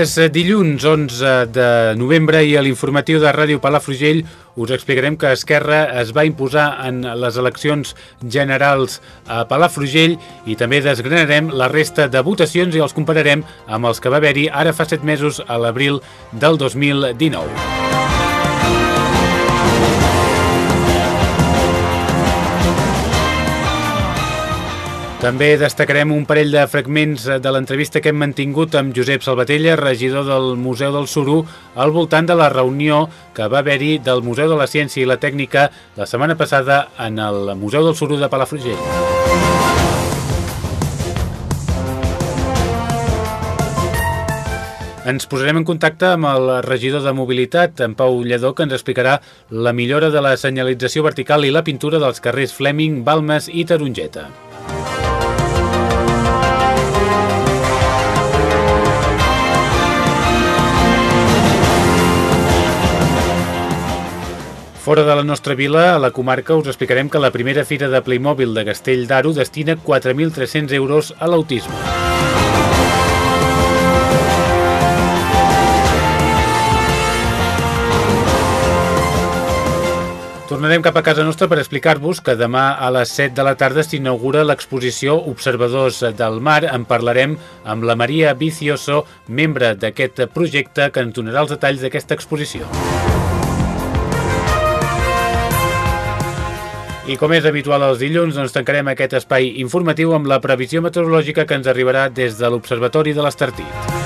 És dilluns 11 de novembre i a l'informatiu de Ràdio Palafrugell us explicarem que Esquerra es va imposar en les eleccions generals a Palafrugell i també desgranarem la resta de votacions i els compararem amb els que va haver-hi ara fa set mesos a l'abril del 2019. També destacarem un parell de fragments de l'entrevista que hem mantingut amb Josep Salvatella, regidor del Museu del Suru, al voltant de la reunió que va haver-hi del Museu de la Ciència i la Tècnica la setmana passada en el Museu del Suru de Palafrugell. Ens posarem en contacte amb el regidor de Mobilitat, en Pau Lledó, que ens explicarà la millora de la senyalització vertical i la pintura dels carrers Fleming, Balmes i Tarongeta. Fora de la nostra vila, a la comarca, us explicarem que la primera fira de Playmobil de Castell d'Aro destina 4.300 euros a l'autisme. Tornarem cap a casa nostra per explicar-vos que demà a les 7 de la tarda s'inaugura l'exposició Observadors del Mar. En parlarem amb la Maria Vicioso, membre d'aquest projecte, que ens donarà els detalls d'aquesta exposició. I com és habitual els dilluns, doncs tancarem aquest espai informatiu amb la previsió meteorològica que ens arribarà des de l'Observatori de l'Estartit.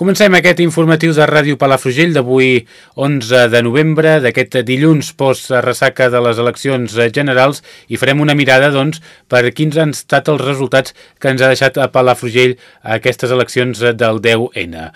Comencem aquest informatiu de Ràdio Palafrugell d'avui 11 de novembre, d'aquest dilluns post-ressaca de les eleccions generals i farem una mirada doncs, per quins han estat els resultats que ens ha deixat a Palafrugell aquestes eleccions del 10N.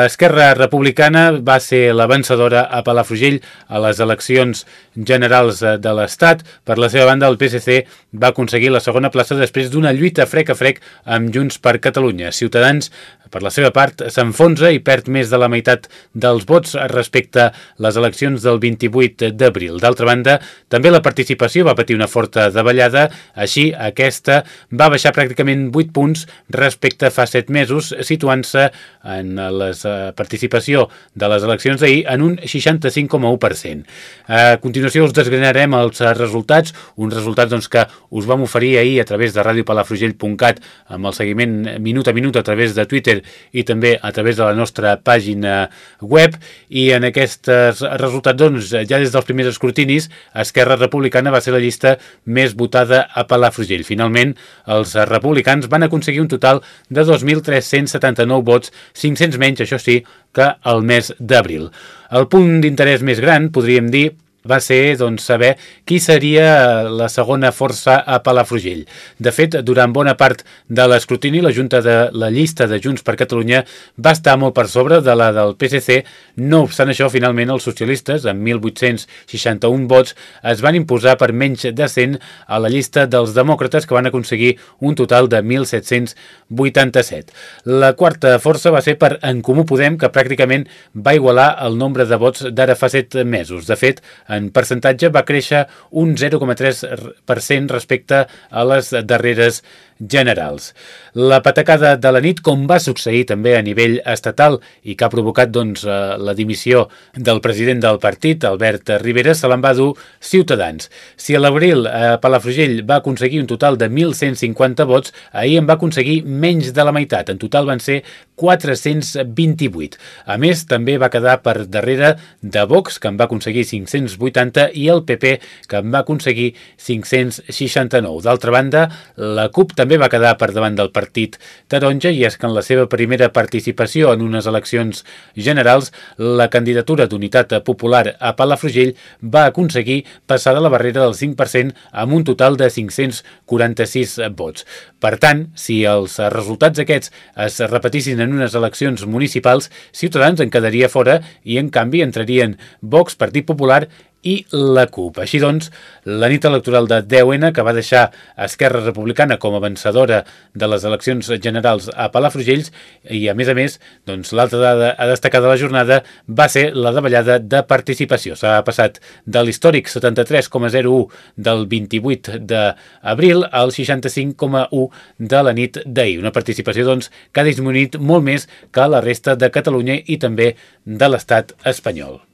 Esquerra Republicana va ser la vencedora a Palafrugell a les eleccions generals de l'Estat. Per la seva banda, el PSC va aconseguir la segona plaça després d'una lluita frec a frec amb Junts per Catalunya. Ciutadans per la seva part, s'enfonsa i perd més de la meitat dels vots respecte a les eleccions del 28 d'abril. D'altra banda, també la participació va patir una forta davallada, així aquesta va baixar pràcticament 8 punts respecte a fa 7 mesos, situant-se en la eh, participació de les eleccions d'ahir en un 65,1%. A continuació us desgranarem els resultats, uns resultats doncs, que us vam oferir ahir a través de radiopalafrugell.cat amb el seguiment minut a minut a través de Twitter i també a través de la nostra pàgina web i en aquests resultats doncs, ja des dels primers escrutinis Esquerra Republicana va ser la llista més votada a Palafrugell. Finalment, els republicans van aconseguir un total de 2.379 vots, 500 menys, això sí, que el mes d'abril. El punt d'interès més gran, podríem dir, va ser doncs, saber qui seria la segona força a Palafrugell. De fet, durant bona part de l'escrutini, la Junta de la llista de Junts per Catalunya va estar molt per sobre de la del PSC. No obstant això, finalment, els socialistes, amb 1.861 vots, es van imposar per menys de 100 a la llista dels demòcrates, que van aconseguir un total de 1.787. La quarta força va ser per En Comú Podem, que pràcticament va igualar el nombre de vots d'ara fa 7 mesos. De fet, en percentatge va créixer un 0,3% respecte a les darreres generals. La patacada de la nit, com va succeir també a nivell estatal i que ha provocat doncs, eh, la dimissió del president del partit, Albert Rivera, se l'en va dur Ciutadans. Si a l'abril a eh, Palafrugell va aconseguir un total de 1.150 vots, ahir en va aconseguir menys de la meitat. En total van ser 428. A més, també va quedar per darrere de Vox, que en va aconseguir 580, i el PP, que en va aconseguir 569. D'altra banda, la CUP també també va quedar per davant del partit taronja i és que en la seva primera participació en unes eleccions generals la candidatura d'Unitat Popular a Palafrugell va aconseguir passar de la barrera del 5% amb un total de 546 vots. Per tant, si els resultats aquests es repetissin en unes eleccions municipals, Ciutadans en quedaria fora i en canvi entrarien Vox, Partit Popular i la CUP. Així doncs, la nit electoral de 10N, que va deixar Esquerra Republicana com a vencedora de les eleccions generals a Palafrugells, i a més a més, doncs, l'altra dada a destacar de la jornada va ser la davallada de participació. S'ha passat de l'històric 73,01 del 28 d'abril al 65,1 de la nit d'ahir. Una participació doncs, que ha disminuït molt més que la resta de Catalunya i també de l'estat espanyol.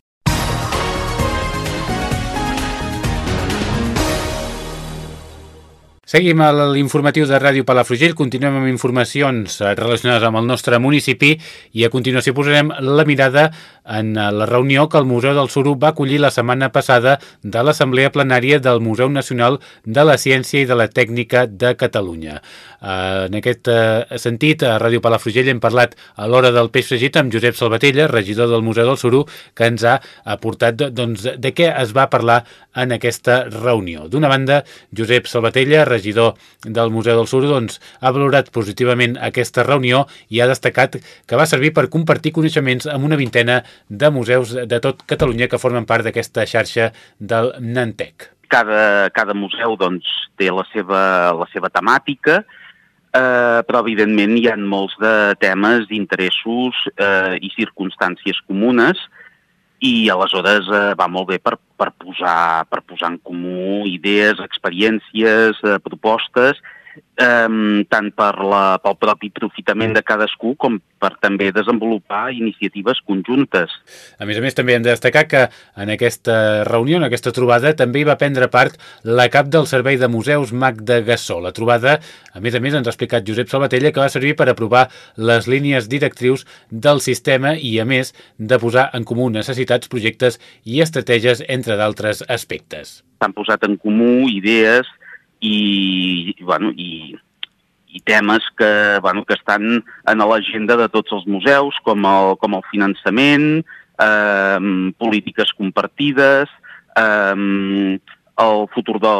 Seguim a l'informatiu de Ràdio Palafrugell, continuem amb informacions eh, relacionades amb el nostre municipi i a continuació posarem la mirada en eh, la reunió que el Museu del Suro va acollir la setmana passada de l'Assemblea Plenària del Museu Nacional de la Ciència i de la Tècnica de Catalunya. Eh, en aquest sentit, a Ràdio Palafrugell hem parlat a l'hora del peix fregit amb Josep Salvatella, regidor del Museu del Suro, que ens ha aportat doncs, de què es va parlar en aquesta reunió. D'una banda, Josep Salvatella, regidor del Museu del Sur, doncs, ha valorat positivament aquesta reunió i ha destacat que va servir per compartir coneixements amb una vintena de museus de tot Catalunya que formen part d'aquesta xarxa del Nantec. Cada, cada museu doncs, té la seva, la seva temàtica, eh, però evidentment hi ha molts de temes, interessos eh, i circumstàncies comunes i aleshores eh, va molt bé per, per, posar, per posar en comú idees, experiències, eh, propostes eh, tant per la, pel propi profitament de cadascú com per també desenvolupar iniciatives conjuntes. A més a més, també hem de destacar que en aquesta reunió, en aquesta trobada, també hi va prendre part la cap del Servei de Museus Magda Gassó. La trobada, a més a més, ens ha explicat Josep Salvatella que va servir per aprovar les línies directrius del sistema i, a més, de posar en comú necessitats, projectes i estratègies, entre d'altres aspectes. S'han posat en comú idees, i, bueno, i, i temes que, bueno, que estan en l'agenda de tots els museus, com el, com el finançament, eh, polítiques compartides, eh, el futur de,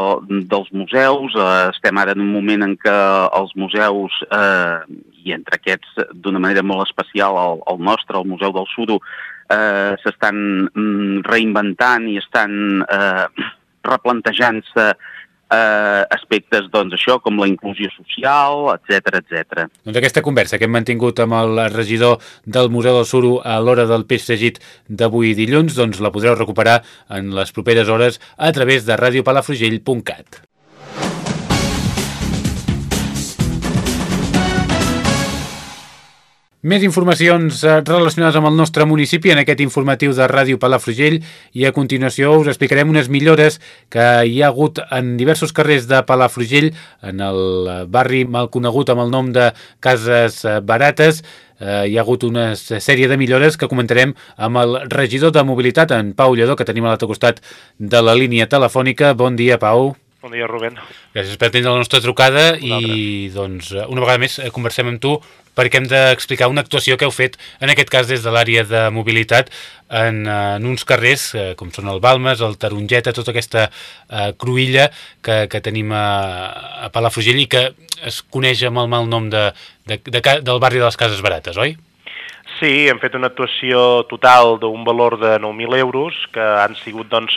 dels museus. Eh, estem ara en un moment en què els museus, eh, i entre aquests d'una manera molt especial el, el nostre, el Museu del Sudo, eh, s'estan mm, reinventant i estan eh, replantejant-se eh, aspectes, doncs, això, com la inclusió social, etc etc. Doncs aquesta conversa que hem mantingut amb el regidor del Museu del Suro a l'hora del peix segit d'avui dilluns, doncs la podreu recuperar en les properes hores a través de radiopalafrugell.cat. Més informacions eh, relacionades amb el nostre municipi en aquest informatiu de Ràdio Palafrugell i a continuació us explicarem unes millores que hi ha hagut en diversos carrers de Palafrugell, en el barri mal conegut amb el nom de Cases Barates, eh, hi ha hagut una sèrie de millores que comentarem amb el regidor de mobilitat, en Pau Lledó, que tenim a l'altre costat de la línia telefònica. Bon dia, Pau. Bon dia, Rubén. Gràcies per atendre la nostra trucada i doncs una vegada més conversem amb tu perquè hem d'explicar una actuació que heu fet, en aquest cas des de l'àrea de mobilitat, en, eh, en uns carrers eh, com són el Balmes, el Tarongeta, tota aquesta eh, cruïlla que, que tenim a, a Palafrugell i que es coneix amb el mal nom de, de, de, de, del barri de les Cases Barates, oi? Sí, hem fet una actuació total d'un valor de 9.000 euros, que han sigut, doncs,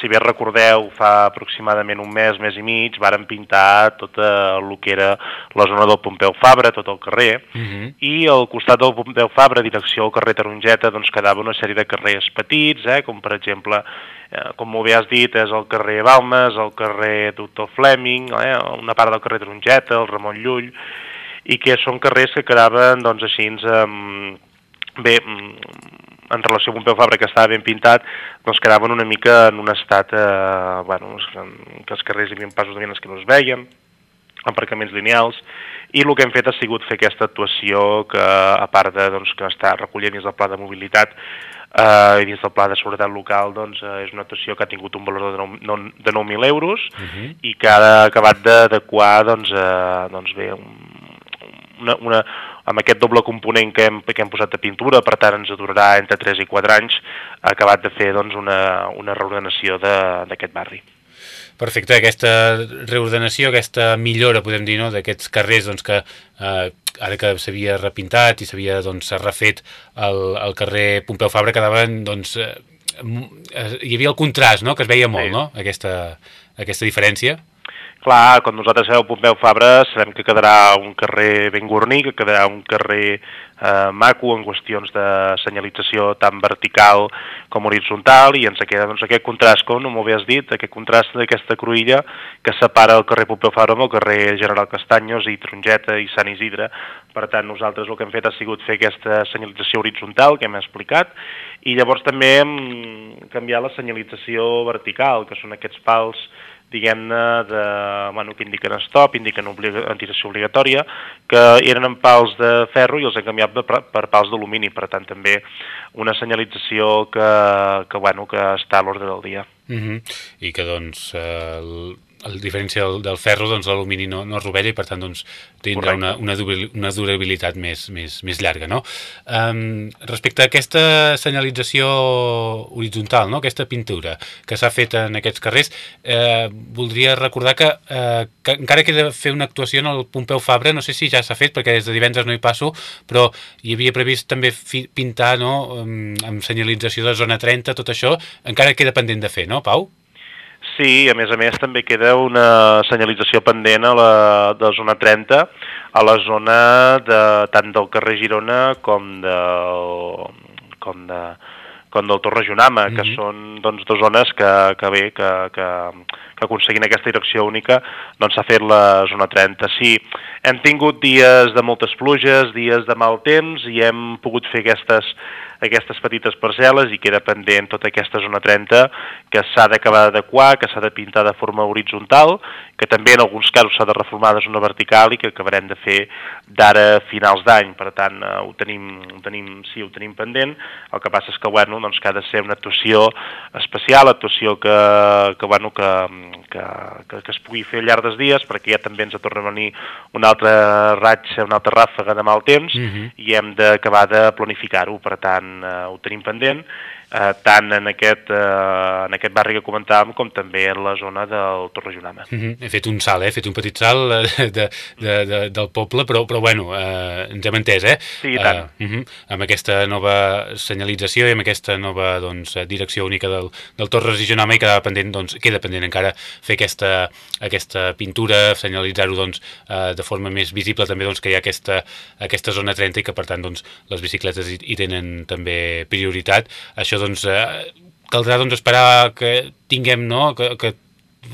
si bé recordeu, fa aproximadament un mes, mes i mig, varen pintar tot el que era la zona del Pompeu Fabra, tot el carrer, uh mhm. -huh. i al costat del Pompeu Fabra, direcció al carrer Tarongeta, doncs quedava una sèrie de carrers petits, eh, com per exemple, eh, com molt bé has dit, és el carrer Balmes, el carrer Doctor Fleming, eh, una part del carrer Tarongeta, el Ramon Llull, i que són carrers que quedaven, doncs, així, eh, bé, en relació amb un peu Fabra que estava ben pintat, doncs quedaven una mica en un estat, eh, bueno, que els carrers hi havia passos de vianants que no es veien, aparcaments lineals, i el que hem fet ha sigut fer aquesta actuació que, a part de doncs, que està recollent dins del pla de mobilitat eh, i dins del pla de seguretat local doncs, eh, és una actuació que ha tingut un valor de 9.000 de 9 euros uh -huh. i que ha acabat d'adequar doncs, eh, doncs bé, una, una, amb aquest doble component que hem, que hem posat de pintura, per tant ens durarà entre 3 i 4 anys, ha acabat de fer doncs, una, una reordenació d'aquest barri. Perfecte, aquesta reordenació, aquesta millora, podem dir, no?, d'aquests carrers doncs, que eh, ara que s'havia repintat i s'havia doncs, refet el, el carrer Pompeu Fabra, quedaven, doncs, eh, eh, hi havia el contrast, no?, que es veia molt, sí. no?, aquesta, aquesta diferència. Clar, quan nosaltres feu Pompeu Fabra sabem que quedarà un carrer ben gorní, que quedarà un carrer eh, maco en qüestions de senyalització tant vertical com horitzontal i ens queda doncs, aquest contrast, com no m'ho havies dit, aquest contrast d'aquesta cruïlla que separa el carrer Pompeu Fabra amb el carrer General Castanyos i Trongeta i Sant Isidre. Per tant, nosaltres el que hem fet ha sigut fer aquesta senyalització horitzontal que hem explicat i llavors també hem canviat la senyalització vertical, que són aquests pals diguem-ne, de, bueno, que indiquen stop, indiquen obliga, antiració obligatòria, que eren en pals de ferro i els han canviat per, per pals d'alumini, per tant també una senyalització que, que, bueno, que està a l'ordre del dia. Uh -huh. I que doncs eh, a diferència del, del ferro, doncs l'alumini no, no es rovella i per tant doncs, tindrà una, una, una durabilitat més, més, més llarga. No? Um, respecte a aquesta senyalització horitzontal, no? aquesta pintura que s'ha fet en aquests carrers, eh, voldria recordar que, eh, que encara queda fer una actuació en el Pompeu Fabra, no sé si ja s'ha fet perquè des de divendres no hi passo, però hi havia previst també fi, pintar no? amb, amb senyalització de zona 30, tot això, encara queda pendent de fer, no, Pau? Sí, a més a més també queda una senyalització pendent a la de zona 30 a la zona de, tant del carrer Girona com del, com de, com del Torre Junama, mm -hmm. que mhm. són doncs, dues zones que, que bé, que, que, que aconseguint aquesta direcció única doncs s'ha fet la zona 30. Sí, hem tingut dies de moltes pluges, dies de mal temps i hem pogut fer aquestes aquestes petites parcel·les i queda pendent tota aquesta zona 30 que s'ha d'acabar d'adequar, que s'ha de pintar de forma horitzontal, que també en alguns casos s'ha de reformar de zona vertical i que acabarem de fer d'ara a finals d'any, per tant eh, ho, tenim, ho tenim, sí, ho tenim pendent, el que passa és que, bueno, doncs, que ha de ser una actuació especial, actuació que, que, bueno, que, que, que, que es pugui fer al llarg dels dies, perquè ja també ens torna a venir una altra ratxa, una altra ràfaga de mal temps, uh mhm. -huh. i hem d'acabar de planificar-ho, per tant, tant eh, ho tenim pendent, eh, tant en aquest, eh, en aquest barri que comentàvem com també en la zona del Torre Junama. Mm -hmm. He fet un salt, eh? he fet un petit salt eh, de, de, de, del poble, però, però bueno, eh, ens hem entès, eh? Sí, i tant. Uh, uh -huh. Amb aquesta nova senyalització i amb aquesta nova doncs, direcció única del, del Torres i i quedava pendent, doncs, queda pendent encara fer aquesta, aquesta pintura, senyalitzar-ho doncs, eh, de forma més visible també doncs, que hi ha aquesta, aquesta zona 30 i que per tant doncs, les bicicletes hi, hi tenen també prioritat. Això això doncs, eh, caldrà doncs, esperar que tinguem, no?, que, que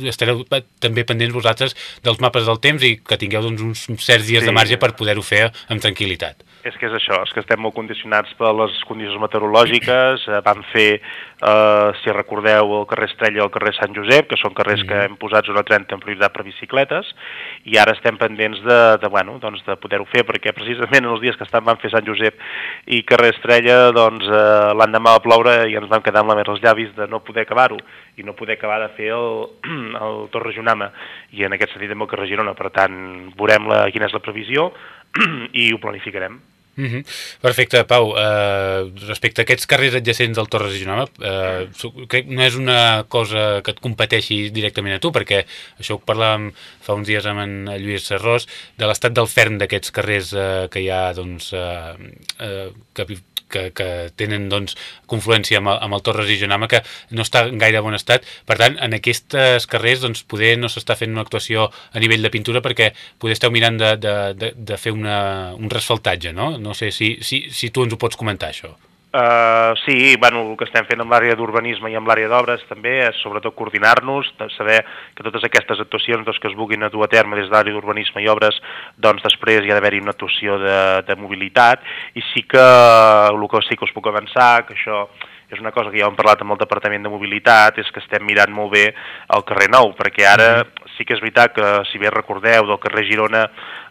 estareu també pendents vosaltres dels mapes del temps i que tingueu doncs, uns certs dies sí. de marge per poder-ho fer amb tranquil·litat. És que és això, és que estem molt condicionats per les condicions meteorològiques, eh, vam fer, eh, si recordeu, el carrer Estrella i el carrer Sant Josep, que són carrers mm que hem posat zona 30 en prioritat per bicicletes, i ara estem pendents de, de, bueno, doncs de poder-ho fer, perquè precisament en els dies que estan van fer Sant Josep i carrer Estrella, doncs eh, l'endemà va ploure i ens vam quedar amb la mer als llavis de no poder acabar-ho, i no poder acabar de fer el, el Torre Junama, i en aquest sentit també el carrer Girona, per tant, veurem la, quina és la previsió i ho planificarem. Mm -hmm. Perfecte, Pau. Uh, respecte a aquests carrers adjacents del Torres de Genova, uh, crec que no és una cosa que et competeixi directament a tu, perquè això ho parlàvem fa uns dies amb en Lluís Serrós, de l'estat del ferm d'aquests carrers uh, que hi ha, doncs, uh, uh, que que, que tenen doncs, confluència amb el, amb el Torres i Jonama, que no està en gaire bon estat. Per tant, en aquestes carrers doncs, poder no s'està fent una actuació a nivell de pintura perquè poder esteu mirant de, de, de, de fer una, un resfaltatge, no? No sé si, si, si tu ens ho pots comentar, això. Uh, sí, bueno, el que estem fent amb l'àrea d'urbanisme i amb l'àrea d'obres també és sobretot coordinar-nos, saber que totes aquestes actuacions doncs, que es vulguin a dur a terme des de l'àrea d'urbanisme i obres, doncs després hi ha d'haver-hi una actuació de, de mobilitat. I sí que el que sí que us puc avançar, que això és una cosa que ja hem parlat amb el Departament de Mobilitat, és que estem mirant molt bé el carrer Nou, perquè ara sí que és veritat que, si bé recordeu, del carrer Girona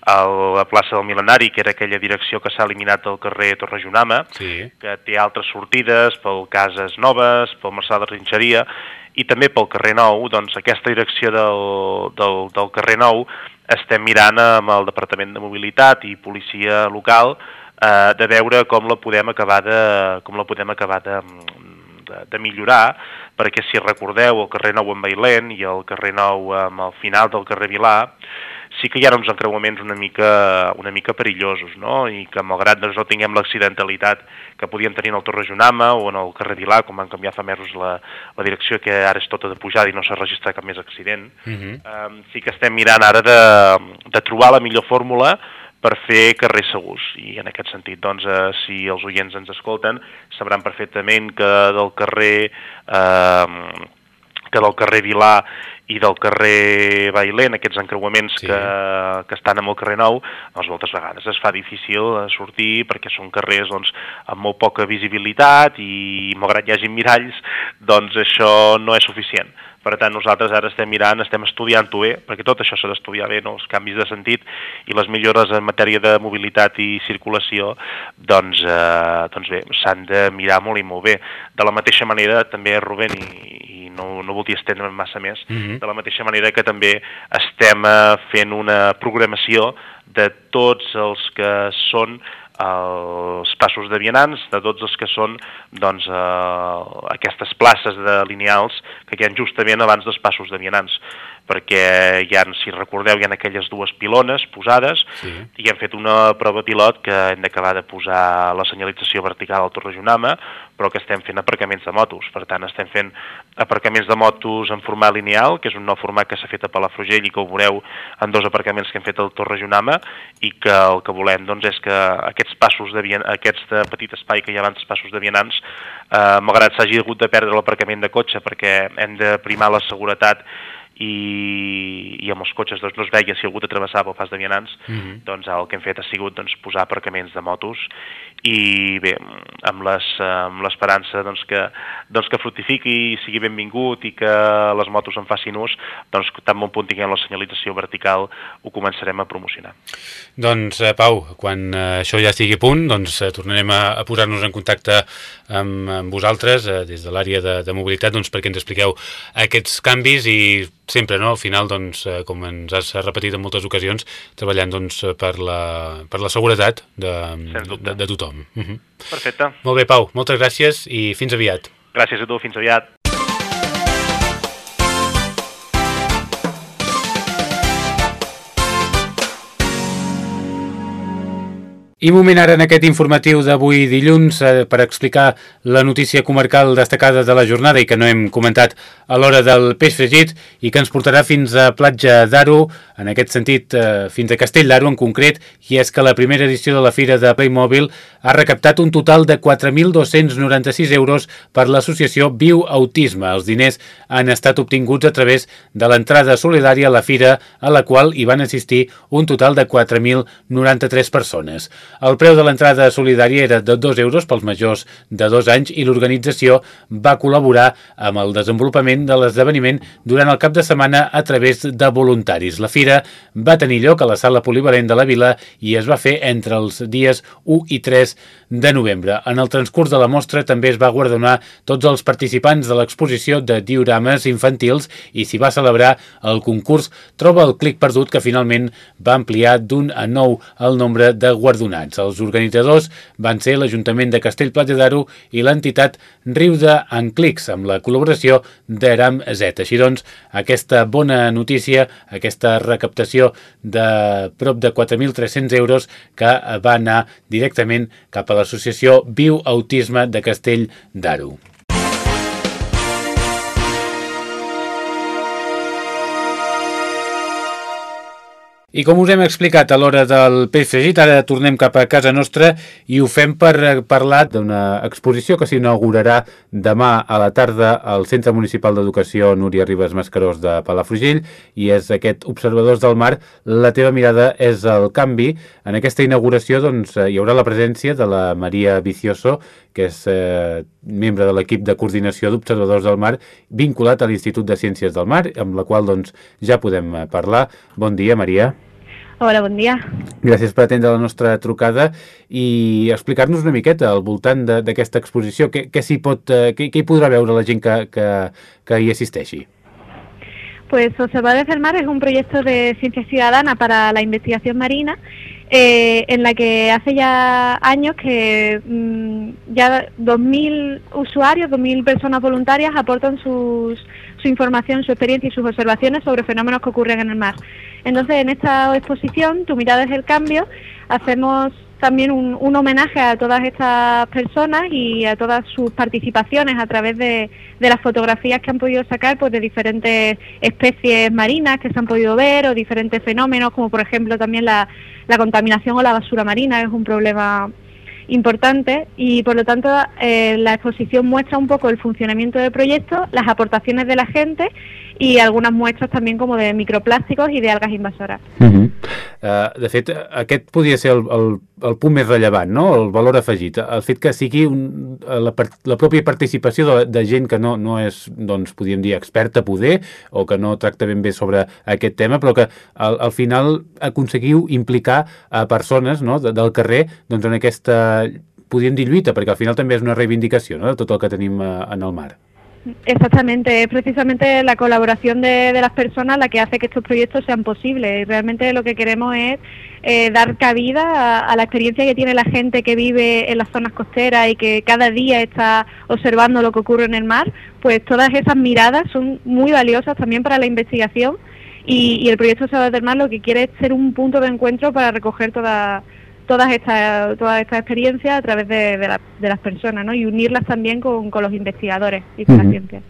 a la plaça del Milenari, que era aquella direcció que s'ha eliminat del carrer Torrejonama, Sí. que té altres sortides pel Cases Noves, pel Marçal de Rinxeria, i també pel carrer Nou, doncs aquesta direcció del, del, del carrer Nou estem mirant amb el Departament de Mobilitat i Policia Local eh, de veure com la podem acabar de, com la podem acabar de, de, de millorar, perquè si recordeu el carrer Nou amb Bailent i el carrer Nou amb el final del carrer Vilà, sí que hi ha uns encreuaments una mica, una mica perillosos, no? i que malgrat doncs, no tinguem l'accidentalitat que podíem tenir en el Torrejonama o en el carrer Vilà, com van canviar fa mesos la, la direcció, que ara és tota de pujada i no s'ha registrat cap més accident, Uh -huh. um, sí que estem mirant ara de, de trobar la millor fórmula per fer carrers segurs. I en aquest sentit, doncs, eh, si els oients ens escolten, sabran perfectament que del carrer... Eh, que del carrer Vilà i del carrer Bailent, aquests encreuaments Sí. sí. que, que estan amb el carrer Nou, doncs moltes vegades es fa difícil eh, sortir perquè són carrers doncs, amb molt poca visibilitat i malgrat hi hagi miralls, doncs això no és suficient. Per tant, nosaltres ara estem mirant, estem estudiant-ho bé, perquè tot això s'ha d'estudiar bé, no? els canvis de sentit i les millores en matèria de mobilitat i circulació, doncs, eh, doncs bé, s'han de mirar molt i molt bé. De la mateixa manera, també, Rubén, i, i no, no voldria estendre'm massa més, Mhm. de la mateixa manera que també estem eh, fent una programació de tots els que són els passos de vianants, de tots els que són doncs, eh, aquestes places de lineals que ha justament abans dels passos de vianants perquè hi ha, si recordeu, hi ha aquelles dues pilones posades Sí. i hem fet una prova pilot que hem d'acabar de posar la senyalització vertical al Torrejonama, però que estem fent aparcaments de motos. Per tant, estem fent aparcaments de motos en format lineal, que és un nou format que s'ha fet a Palafrugell i que ho veureu en dos aparcaments que hem fet al Torrejonama i que el que volem doncs, és que aquests passos de vian... aquests de petit espai que hi ha abans passos de vianants, eh, malgrat s'hagi hagut de perdre l'aparcament de cotxe perquè hem de primar la seguretat i, i amb els cotxes doncs, no es veia si algú travessava el pas de vianants, Mhm. doncs el que hem fet ha sigut doncs, posar aparcaments de motos i bé, amb les- amb l'esperança doncs, que, doncs, que fructifiqui i sigui benvingut i que les motos en facin ús, doncs tan bon punt tinguem la senyalització vertical ho començarem a promocionar. Doncs, eh, Pau, quan eh, això ja estigui a punt, doncs eh, tornarem a, a posar-nos en contacte amb, amb vosaltres eh, des de l'àrea de, de mobilitat doncs, perquè ens expliqueu aquests canvis i sempre, no?, al final, doncs, eh, com ens has repetit en moltes ocasions, treballant doncs, per, la, per la seguretat de, de, de tothom. Uh -huh. Perfecte. Molt bé, Pau, moltes gràcies i fins aviat. Gràcies a tu, fins aviat. I moment ara en aquest informatiu d'avui dilluns eh, per explicar la notícia comarcal destacada de la jornada i que no hem comentat a l'hora del peix fregit i que ens portarà fins a Platja d'Aro, en aquest sentit eh, fins a Castell d'Aro en concret, i és que la primera edició de la Fira de Playmobil ha recaptat un total de 4.296 euros per l'associació Viu Autisme. Els diners han estat obtinguts a través de l'entrada solidària a la Fira, a la qual hi van assistir un total de 4.093 persones. El preu de l'entrada solidària era de 2 euros pels majors de 2 anys i l'organització va col·laborar amb el desenvolupament de l'esdeveniment durant el cap de setmana a través de voluntaris. La fira va tenir lloc a la sala polivalent de la vila i es va fer entre els dies 1 i 3 de novembre. En el transcurs de la mostra també es va guardonar tots els participants de l'exposició de diorames infantils i s'hi va celebrar el concurs Troba el clic perdut que finalment va ampliar d'un a nou el nombre de guardonats. Els organitzadors van ser l'Ajuntament de Castellplatja d'Aro i l'entitat Riuda en Clics, amb la col·laboració d'Aram Z. Així doncs, aquesta bona notícia, aquesta recaptació de prop de 4.300 euros que va anar directament cap a l'associació Viu Autisme de Castell d'Aro. I com us hem explicat a l'hora del peix fregit, ara tornem cap a casa nostra i ho fem per eh, parlar d'una exposició que s'inaugurarà demà a la tarda al Centre Municipal d'Educació Núria Ribes Mascarós de Palafrugell i és aquest Observadors del Mar, la teva mirada és el canvi. En aquesta inauguració doncs, hi haurà la presència de la Maria Vicioso, que és eh, membre de l'equip de coordinació d'Observadors del Mar vinculat a l'Institut de Ciències del Mar, amb la qual doncs, ja podem eh, parlar. Bon dia, Maria. Hola, bon dia. Gràcies per atendre la nostra trucada i explicar-nos una miqueta al voltant d'aquesta exposició. Què, què, pot, eh, què, què hi podrà veure la gent que, que, que hi assisteixi? Pues Observadores del Mar es un proyecto de ciencia ciudadana para la investigación marina eh, en la que hace ya años que mmm, ya 2.000 usuarios, 2.000 personas voluntarias aportan sus, su información, su experiencia y sus observaciones sobre fenómenos que ocurren en el mar. Entonces, en esta exposición, Tu mirada es el cambio, hacemos también un, un, homenaje a todas estas personas y a todas sus participaciones a través de, de, las fotografías que han podido sacar pues de diferentes especies marinas que se han podido ver o diferentes fenómenos como por ejemplo también la, la contaminación o la basura marina es un problema importante. Y por lo tanto eh, la exposición muestra un poco el funcionamiento del proyecto, las aportaciones de la gente i algunes muestres també com de microplàsticos i d'algues invasores. Uh -huh. uh, de fet, aquest podria ser el, el, el punt més rellevant, no? el valor afegit, el fet que sigui un, la, la pròpia participació de, de gent que no, no és, doncs, podríem dir, experta poder o que no tracta ben bé sobre aquest tema, però que al, al final aconseguiu implicar a persones no? de, del carrer doncs, en aquesta podríem dir lluita, perquè al final també és una reivindicació no? de tot el que tenim uh, en el mar. Exactamente, es precisamente la colaboración de, de, las personas la que hace que estos proyectos sean posibles. Y realmente lo que queremos es eh, dar cabida a, la experiencia que tiene la gente que vive en las zonas costeras y que cada día está observando lo que ocurre en el mar. Pues todas esas miradas son muy valiosas también para la investigación y, y el proyecto Salvador del Mar lo que quiere es ser un punto de encuentro para recoger toda todas estas todas estas experiencias a través de, de, la, de las personas ¿no? y unirlas también con, con los investigadores y con uh -huh. la ciencia.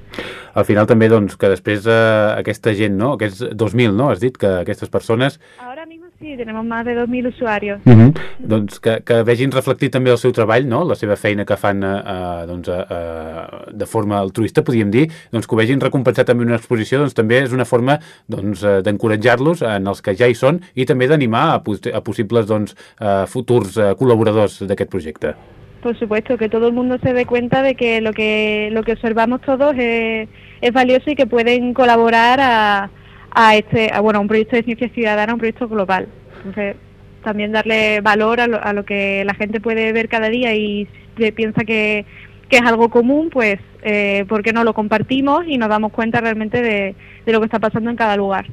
Al final també doncs, que després eh, aquesta gent, no? aquests 2.000, no? has dit que aquestes persones... Ahora mismo sí, tenemos más de 2.000 usuarios. Uh -huh. Doncs que, que vegin reflectit també el seu treball, no? la seva feina que fan eh, eh doncs, eh, de forma altruista, podríem dir, doncs que ho vegin recompensat també una exposició, doncs també és una forma doncs, eh, d'encoratjar-los doncs, en els que ja hi són i també d'animar a, a possibles doncs, eh, futurs eh, col·laboradors d'aquest projecte. Por supuesto, que todo el mundo se dé cuenta de que lo que, lo que observamos todos es, es valioso y que pueden colaborar a, a este, a, bueno, a un proyecto de ciencia ciudadana, un proyecto global. Entonces, también darle valor a lo, a lo que la gente puede ver cada día y piensa que, que es algo común, pues, eh, ¿por qué no lo compartimos y nos damos cuenta realmente de, de lo que está pasando en cada lugar?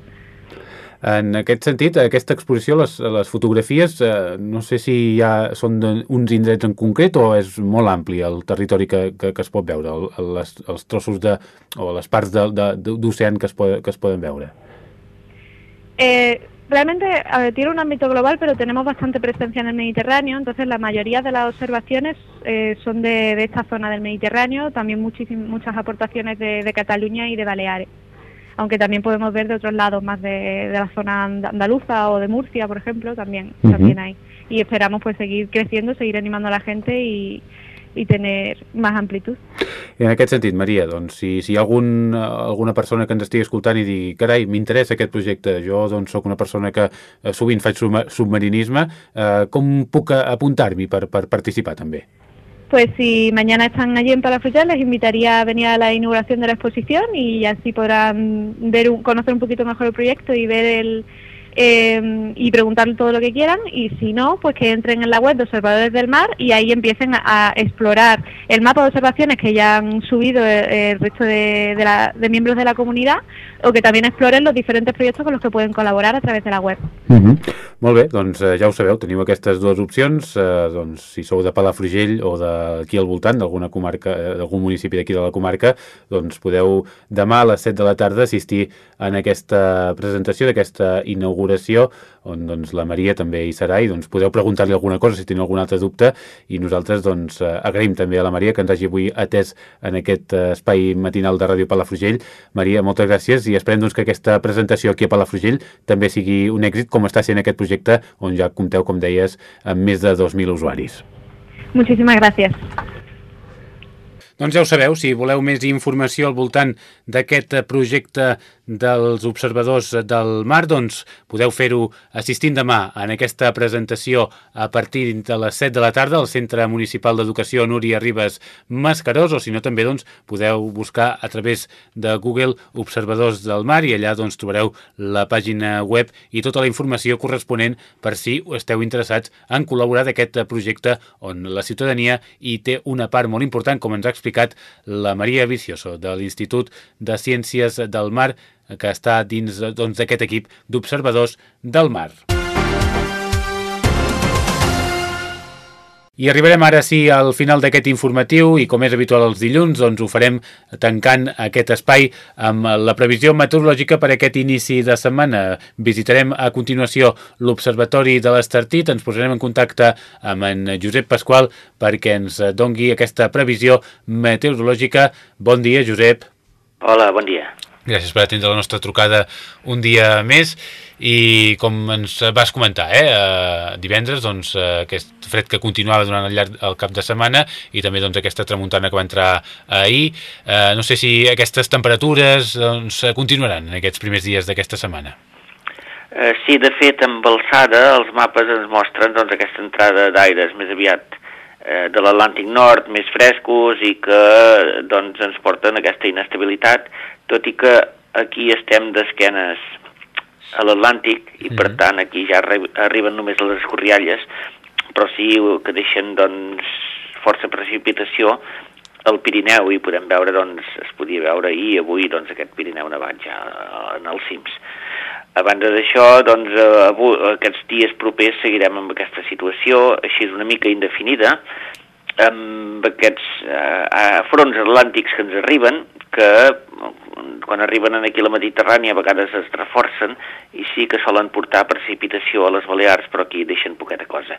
En aquest sentit, aquesta exposició, les, les fotografies, eh, no sé si ja són uns indrets en concret o és molt ampli el territori que, que, que es pot veure, el, les, els trossos de, o les parts d'ocean que, es que es poden veure. Eh, realmente ver, tiene un ámbito global, pero tenemos bastante presencia en el Mediterráneo, entonces la mayoría de las observaciones eh, son de, de, esta zona del Mediterráneo, también muchas aportaciones de, de Cataluña y de Baleares. aunque también podemos ver de otros lados, más de, de la zona andaluza o de Murcia, por ejemplo, también, uh -huh. también hay. Y esperamos pues seguir creciendo, seguir animando a la gente y, i tener més amplitud. I en aquest sentit, Maria, doncs, si, si hi ha algun, alguna persona que ens estigui escoltant i digui carai, m'interessa aquest projecte, jo doncs, sóc una persona que eh, sovint faig submarinisme, eh, com puc apuntar-m'hi per, per participar també? Pues si mañana están allí en Palafrugell, les invitaría a venir a la inauguración de la exposición y así podrán ver un, conocer un poquito mejor el proyecto y ver el, eh, y preguntar todo lo que quieran y si no, pues que entren en la web de Observadores del Mar y ahí empiecen a, a explorar el mapa de observaciones que ya han subido el, el resto de, de, la, de, miembros de la comunidad o que también exploren los diferentes proyectos con los que pueden colaborar a través de la web. Uh -huh. Molt bé, doncs eh, ja ho sabeu, teniu aquestes dues opcions, eh, doncs si sou de Palafrugell o d'aquí al voltant, d'alguna comarca, eh, d'algun municipi d'aquí de la comarca, doncs podeu demà a les 7 de la tarda assistir en aquesta presentació d'aquesta inauguració inauguració on doncs, la Maria també hi serà i doncs, podeu preguntar-li alguna cosa si teniu algun altre dubte i nosaltres doncs, eh, agraïm també a la Maria que ens hagi avui atès en aquest eh, espai matinal de Ràdio Palafrugell. Maria, moltes gràcies i esperem doncs, que aquesta presentació aquí a Palafrugell també sigui un èxit com està sent aquest projecte on ja compteu, com deies, amb més de 2.000 usuaris. Muchísimas gracias. Doncs ja ho sabeu, si voleu més informació al voltant d'aquest projecte dels observadors del mar, doncs podeu fer-ho assistint demà en aquesta presentació a partir de les 7 de la tarda al Centre Municipal d'Educació Núria Ribes Mascarós, o si no també doncs, podeu buscar a través de Google Observadors del Mar i allà doncs, trobareu la pàgina web i tota la informació corresponent per si esteu interessats en col·laborar d'aquest projecte on la ciutadania hi té una part molt important, com ens ha explicat la Maria Vicioso de l'Institut de Ciències del Mar que està dins doncs, d'aquest doncs, equip d'observadors del mar. I arribarem ara sí al final d'aquest informatiu i com és habitual els dilluns doncs ho farem tancant aquest espai amb la previsió meteorològica per aquest inici de setmana. Visitarem a continuació l'Observatori de l'Estartit, ens posarem en contacte amb en Josep Pasqual perquè ens dongui aquesta previsió meteorològica. Bon dia, Josep. Hola, bon dia. Gràcies per atendre la nostra trucada un dia més i com ens vas comentar, eh, eh, divendres doncs, eh, aquest fred que continuava durant el llarg el cap de setmana i també doncs, aquesta tramuntana que va entrar ahir. Eh, no sé si aquestes temperatures doncs, continuaran en aquests primers dies d'aquesta setmana. Eh, sí, de fet, amb alçada els mapes ens mostren doncs, aquesta entrada d'aires més aviat eh, de l'Atlàntic Nord, més frescos i que doncs, ens porten aquesta inestabilitat tot i que aquí estem d'esquenes a l'Atlàntic i per mhm. tant aquí ja arriben només les escorrialles però sí que deixen doncs, força precipitació al Pirineu i podem veure, doncs, es podia veure ahir avui doncs, aquest Pirineu nevat ja en els cims. A banda d'això, doncs, avui, aquests dies propers seguirem amb aquesta situació, així és una mica indefinida, amb aquests eh, fronts atlàntics que ens arriben, que quan arriben aquí a la Mediterrània a vegades es reforcen i sí que solen portar precipitació a les Balears, però aquí deixen poqueta cosa.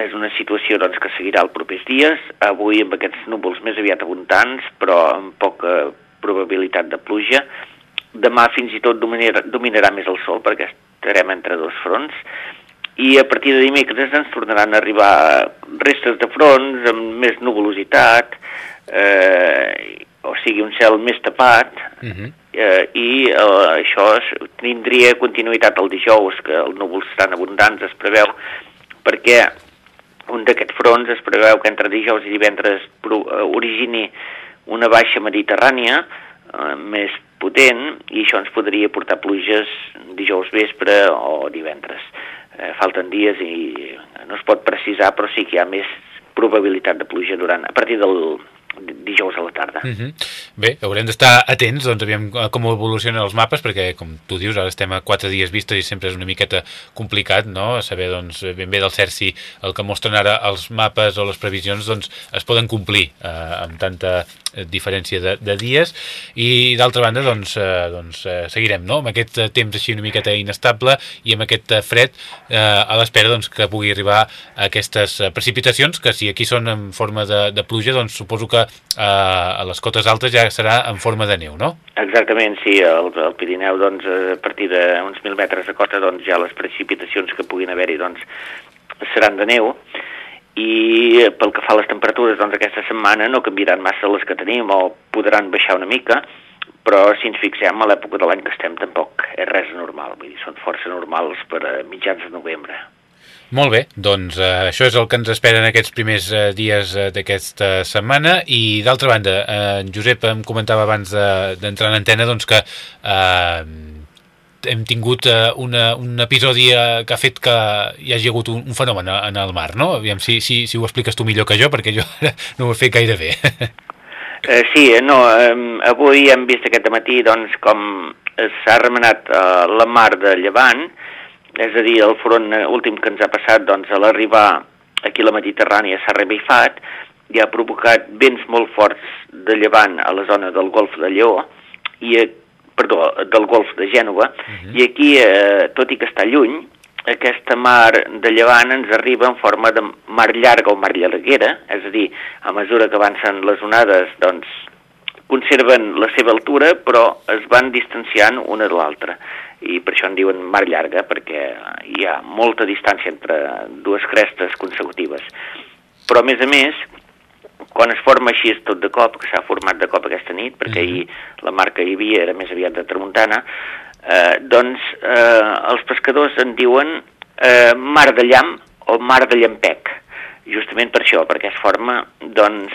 És una situació doncs, que seguirà els propers dies, avui amb aquests núvols més aviat abundants, però amb poca probabilitat de pluja. Demà fins i tot dominarà, dominarà més el sol perquè estarem entre dos fronts i a partir de dimecres ens tornaran a arribar restes de fronts amb més nuvolositat eh, o sigui, un cel més tapat, uh mhm. -huh. eh, i eh, això es, tindria continuïtat el dijous, que els núvols estan abundants, es preveu, perquè un d'aquests fronts es preveu que entre dijous i divendres eh, origini una baixa mediterrània eh, més potent i això ens podria portar pluges dijous vespre o divendres. Eh, falten dies i no es pot precisar, però sí que hi ha més probabilitat de pluja durant, a partir del, dijous a la tarda. Uh mhm. -huh. Bé, haurem d'estar atents, doncs, aviam com evolucionen els mapes, perquè, com tu dius, ara estem a quatre dies vistos i sempre és una miqueta complicat, no?, saber, doncs, ben bé del cert si el que mostren ara els mapes o les previsions, doncs, es poden complir eh, amb tanta Eh, diferència de, de dies i d'altra banda doncs, eh, doncs eh, seguirem no? amb aquest temps així una miqueta inestable i amb aquest fred eh, a l'espera doncs, que pugui arribar aquestes precipitacions que si aquí són en forma de, de pluja doncs suposo que eh, a les cotes altes ja serà en forma de neu, no? Exactament, sí, el, el Pirineu doncs, a partir d'uns mil metres de cota doncs, ja les precipitacions que puguin haver-hi doncs, seran de neu i pel que fa a les temperatures, doncs aquesta setmana no canviaran massa les que tenim o podran baixar una mica, però si ens fixem a l'època de l'any que estem tampoc és res normal, vull dir, són força normals per a mitjans de novembre. Molt bé, doncs eh, això és el que ens espera en aquests primers eh, dies eh, d'aquesta setmana i d'altra banda, eh, en Josep em comentava abans d'entrar de, en antena doncs que eh, hem tingut uh, una, un episodi uh, que ha fet que hi hagi hagut un, un fenomen en el mar, no? Aviam si, si, si ho expliques tu millor que jo, perquè jo no ho he fet gaire bé. Uh, sí, no, um, avui hem vist aquest matí doncs, com s'ha remenat uh, la mar de Llevant, és a dir, el front últim que ens ha passat doncs, a l'arribar aquí a la Mediterrània s'ha revifat i ha provocat vents molt forts de llevant a la zona del golf de Lleó i perdó, del golf de Gènova, uh -huh. i aquí, eh, tot i que està lluny, aquesta mar de llevant ens arriba en forma de mar llarga o mar llarguera, és a dir, a mesura que avancen les onades, doncs, conserven la seva altura, però es van distanciant una de l'altra. I per això en diuen mar llarga, perquè hi ha molta distància entre dues crestes consecutives. Però, a més a més, quan es forma així tot de cop, que s'ha format de cop aquesta nit, perquè ahir la mar que hi havia era més aviat de tramuntana, eh, doncs eh, els pescadors en diuen eh, mar de llamp o mar de llampec, justament per això, perquè es forma doncs,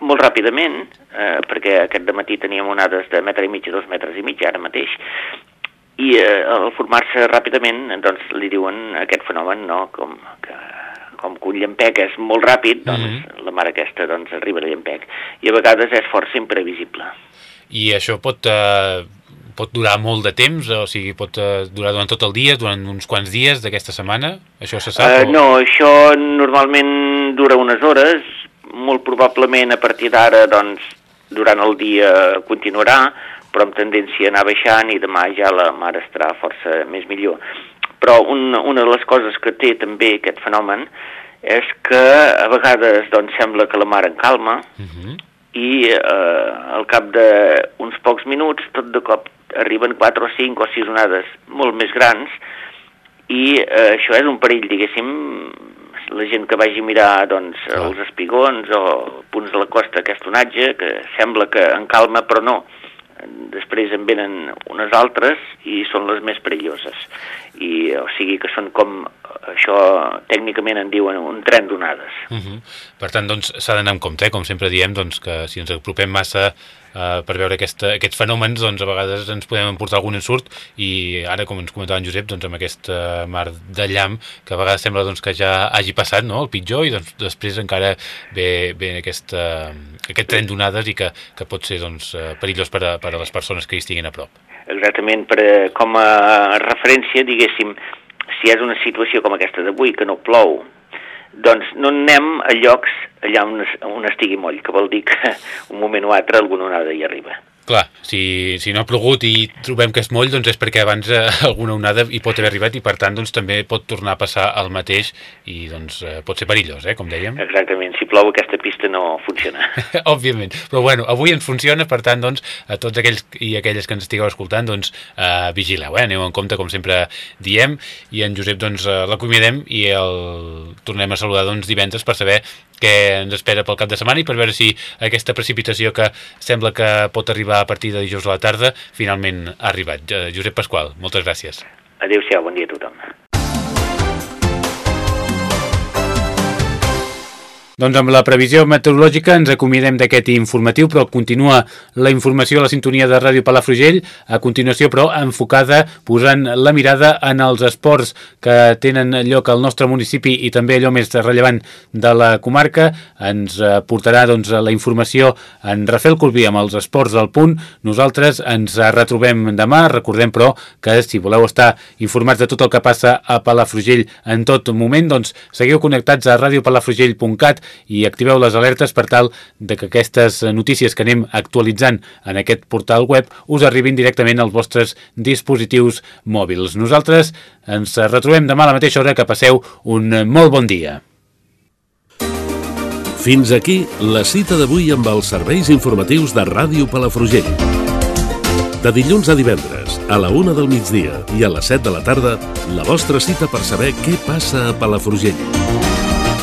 molt ràpidament, eh, perquè aquest matí teníem onades de metre i mig a dos metres i mig ara mateix, i eh, al formar-se ràpidament doncs, li diuen aquest fenomen no, com que com que un llampec és molt ràpid, doncs mm -hmm. la mar aquesta doncs, arriba al llampec. I a vegades és força imprevisible. I això pot, eh, pot durar molt de temps? O sigui, pot eh, durar durant tot el dia, durant uns quants dies d'aquesta setmana? Això se sap? Uh, o... No, això normalment dura unes hores, molt probablement a partir d'ara, doncs, durant el dia continuarà, però amb tendència a anar baixant i demà ja la mar estarà força més millor. Però un, una de les coses que té també aquest fenomen és que a vegades doncs, sembla que la mar en calma uh mhm. -huh. i eh, al cap d'uns pocs minuts tot de cop arriben 4 o 5 o 6 onades molt més grans i eh, això és un perill, diguéssim, la gent que vagi a mirar doncs, oh. els espigons o punts de la costa, aquest onatge, que sembla que en calma, però no després en venen unes altres i són les més perilloses. I, o sigui que són com, això tècnicament en diuen un tren d'onades. Uh mhm. -huh. Per tant, doncs, s'ha d'anar en compte, eh? com sempre diem, doncs, que si ens apropem massa eh, per veure aquesta, aquests fenòmens doncs a vegades ens podem emportar algun insurt i ara com ens comentava en Josep doncs amb aquest uh, mar de llamp que a vegades sembla doncs, que ja hagi passat no? el pitjor i doncs, després encara ve, ve aquest, uh, aquest tren d'onades i que, que pot ser doncs, perillós per a, per a les persones que hi estiguin a prop. Exactament, per, com a referència, diguéssim, si és una situació com aquesta d'avui, que no plou, doncs no anem a llocs allà on, on estigui moll, que vol dir que un moment o altre alguna onada hi arriba. Clar, si, si no ha plogut i trobem que és moll, doncs és perquè abans eh, alguna onada hi pot haver arribat i per tant doncs, també pot tornar a passar el mateix i doncs eh, pot ser perillós, eh, com dèiem. Exactament, si plou aquesta pista no funciona. Òbviament, però bueno, avui ens funciona, per tant doncs a tots aquells i aquelles que ens estigueu escoltant doncs eh, vigileu, eh, aneu en compte com sempre diem i en Josep doncs eh, l'acomiadem i el tornem a saludar doncs divendres per saber què ens espera pel cap de setmana i per veure si aquesta precipitació que sembla que pot arribar a partir de dijous a la tarda finalment ha arribat. Eh, Josep Pasqual, moltes gràcies. Adéu-siau, bon dia a tothom. Doncs amb la previsió meteorològica ens acomiadem d'aquest informatiu, però continua la informació a la sintonia de Ràdio Palafrugell, a continuació però enfocada posant la mirada en els esports que tenen lloc al nostre municipi i també allò més rellevant de la comarca. Ens eh, portarà doncs, la informació en Rafael Corbí amb els esports del punt. Nosaltres ens retrobem demà, recordem però que si voleu estar informats de tot el que passa a Palafrugell en tot moment, doncs seguiu connectats a radiopalafrugell.cat i activeu les alertes per tal de que aquestes notícies que anem actualitzant en aquest portal web us arribin directament als vostres dispositius mòbils. Nosaltres ens retrobem demà a la mateixa hora que passeu un molt bon dia. Fins aquí la cita d'avui amb els serveis informatius de Ràdio Palafrugell. De dilluns a divendres, a la una del migdia i a les 7 de la tarda, la vostra cita per saber què passa a Palafrugell.